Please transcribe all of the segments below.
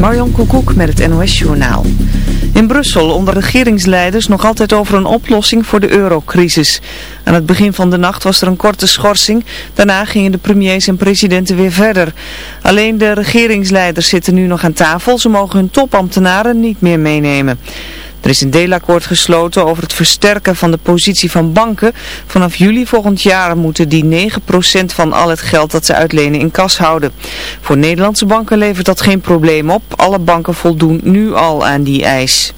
Marjon Koekoek met het NOS Journaal. In Brussel onder regeringsleiders nog altijd over een oplossing voor de eurocrisis. Aan het begin van de nacht was er een korte schorsing. Daarna gingen de premiers en presidenten weer verder. Alleen de regeringsleiders zitten nu nog aan tafel. Ze mogen hun topambtenaren niet meer meenemen. Er is een deelakkoord gesloten over het versterken van de positie van banken. Vanaf juli volgend jaar moeten die 9% van al het geld dat ze uitlenen in kas houden. Voor Nederlandse banken levert dat geen probleem op. Alle banken voldoen nu al aan die eis.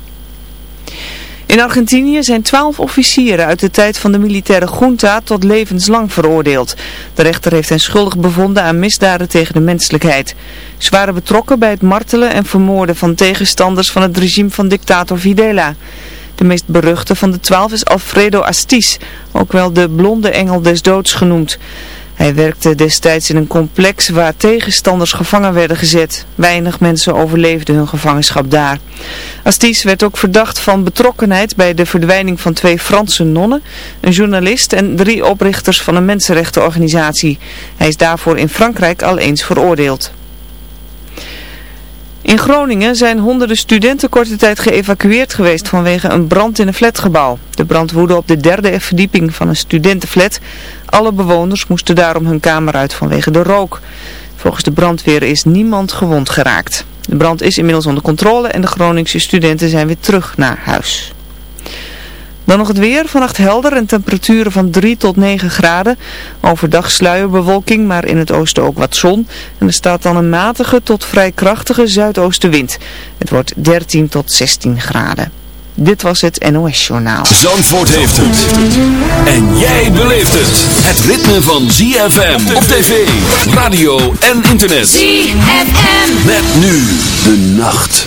In Argentinië zijn twaalf officieren uit de tijd van de militaire junta tot levenslang veroordeeld. De rechter heeft hen schuldig bevonden aan misdaden tegen de menselijkheid. Ze waren betrokken bij het martelen en vermoorden van tegenstanders van het regime van dictator Videla. De meest beruchte van de twaalf is Alfredo Astiz, ook wel de blonde engel des doods genoemd. Hij werkte destijds in een complex waar tegenstanders gevangen werden gezet. Weinig mensen overleefden hun gevangenschap daar. Astis werd ook verdacht van betrokkenheid bij de verdwijning van twee Franse nonnen, een journalist en drie oprichters van een mensenrechtenorganisatie. Hij is daarvoor in Frankrijk al eens veroordeeld. In Groningen zijn honderden studenten korte tijd geëvacueerd geweest vanwege een brand in een flatgebouw. De brand woedde op de derde verdieping van een studentenflat. Alle bewoners moesten daarom hun kamer uit vanwege de rook. Volgens de brandweer is niemand gewond geraakt. De brand is inmiddels onder controle en de Groningse studenten zijn weer terug naar huis. Dan nog het weer, vannacht helder en temperaturen van 3 tot 9 graden. Overdag sluierbewolking, maar in het oosten ook wat zon. En er staat dan een matige tot vrij krachtige zuidoostenwind. Het wordt 13 tot 16 graden. Dit was het NOS Journaal. Zandvoort heeft het. En jij beleeft het. Het ritme van ZFM op tv, radio en internet. ZFM. Met nu de nacht.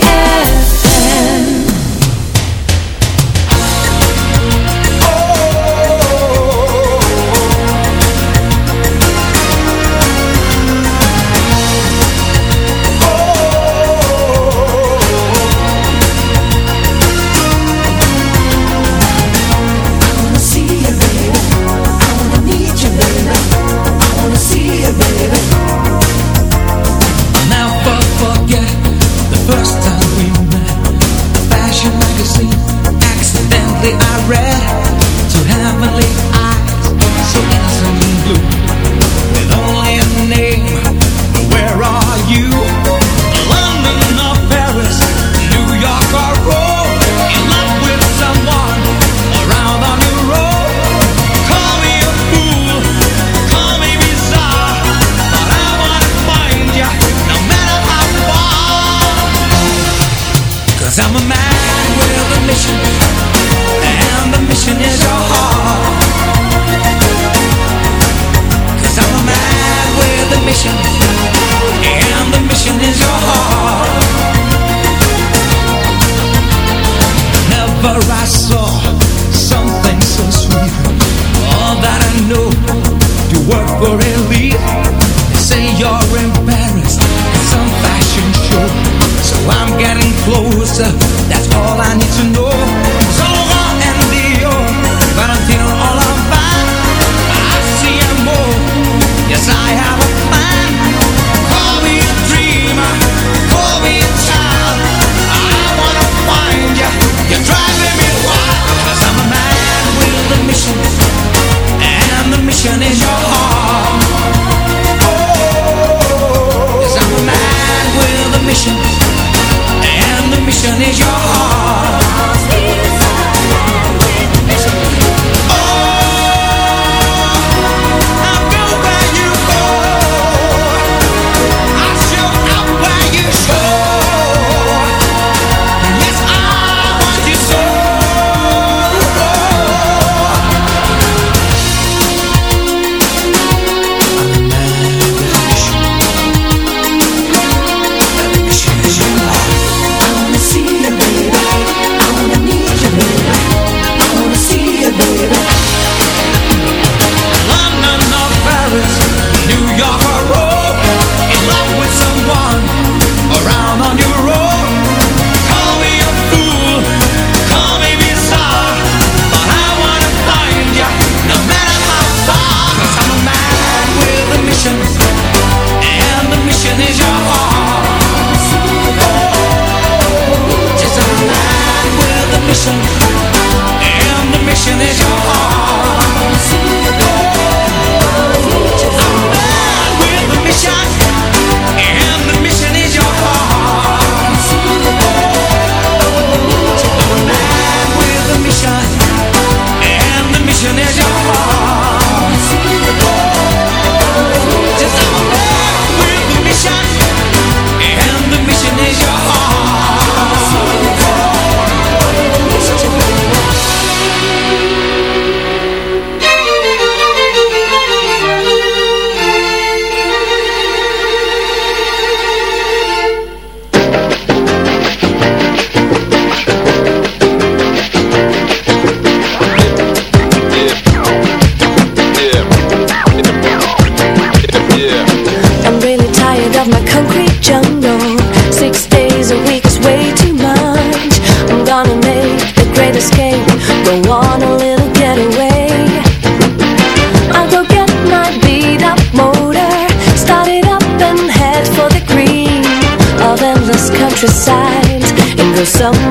some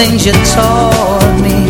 Things you taught me